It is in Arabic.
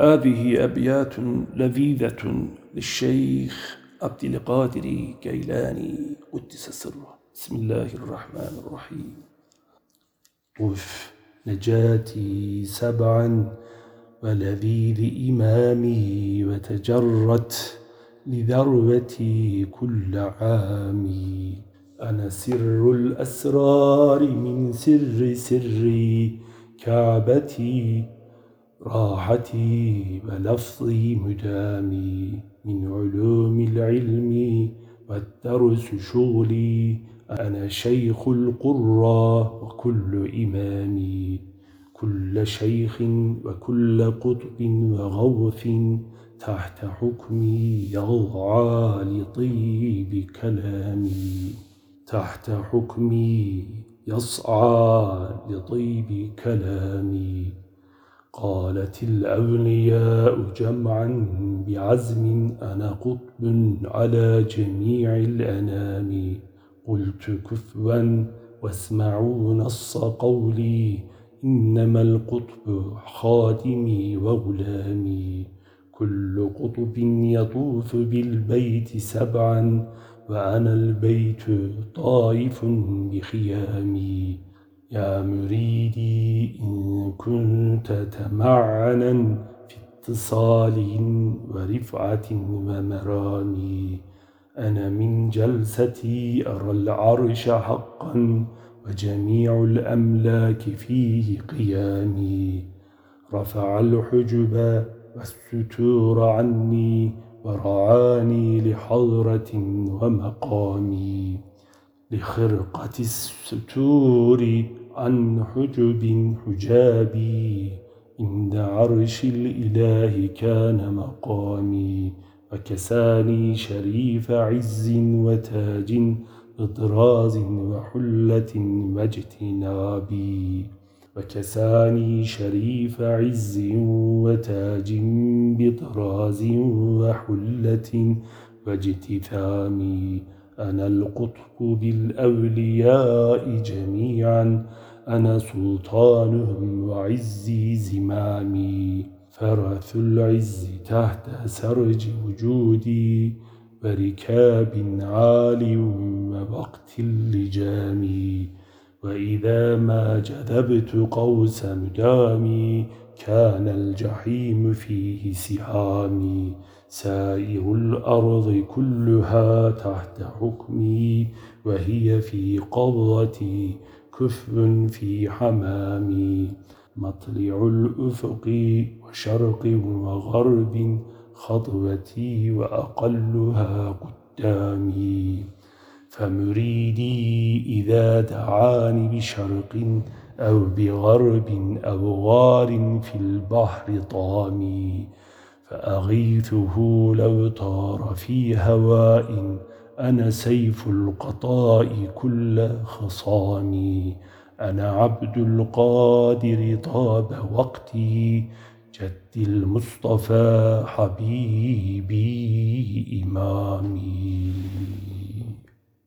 هذه أبيات لذيذة للشيخ عبد القادر كيلاني قدس سره. بسم الله الرحمن الرحيم. طف نجاتي سبعا ولذيذ إمامي وتجرت لذروتي كل عامي. أنا سر الأسرار من سر سري كعبتي راحتي ولفظي مدامي من علوم العلم والدرس شغلي أنا شيخ القرى وكل إمامي. كل شيخ وكل قطب وغوث تحت حكمي يضعى لطيب كلامي. تحت حكمي يصعى لطيب كلامي. قالت الأولياء جمعا بعزم أنا قطب على جميع الأنام. قلت كفوا واسمعوا نص قولي إنما القطب خادمي وغلامي. كل قطب يطوف بالبيت سبعا وأنا البيت طائف بخيامي. يا مريدي إن كنت تمعنا في اتصال ورفعة ومرامي أنا من جلستي أرى العرش حقا وجميع الأملاك فيه قيامي رفع الحجب والستور عني ورعاني لحضرة ومقامي لخرقة الستور عن حجب حجابي. عند عرش الإله كان مقامي وكساني شريف عز وتاج بطراز وحلة واجتنابي. وكساني شريف عز وتاج بطراز وحلة واجتثامي أنا القطب بالأولياء جميعا أنا سلطانهم وعزي زمامي. فرث العز تحت سرج وجودي وركاب عالي ووقت اللجام وإذا ما جذبت قوس مدامي كان الجحيم فيه سهامي. سائر الأرض كلها تحت حكمي وهي في قبضتي كفء في حمامي. مطلع الأفق وشرق وغرب خطوتي وأقلها قدامي. فمريدي إذا دعاني بشرق أو بغرب أو غار في البحر طامي. فأغيثه لو طار في هواء أنا سيف القطاء كل خصامي. أنا عبد القادر طاب وقتي جد المصطفى حبيبي إمامي.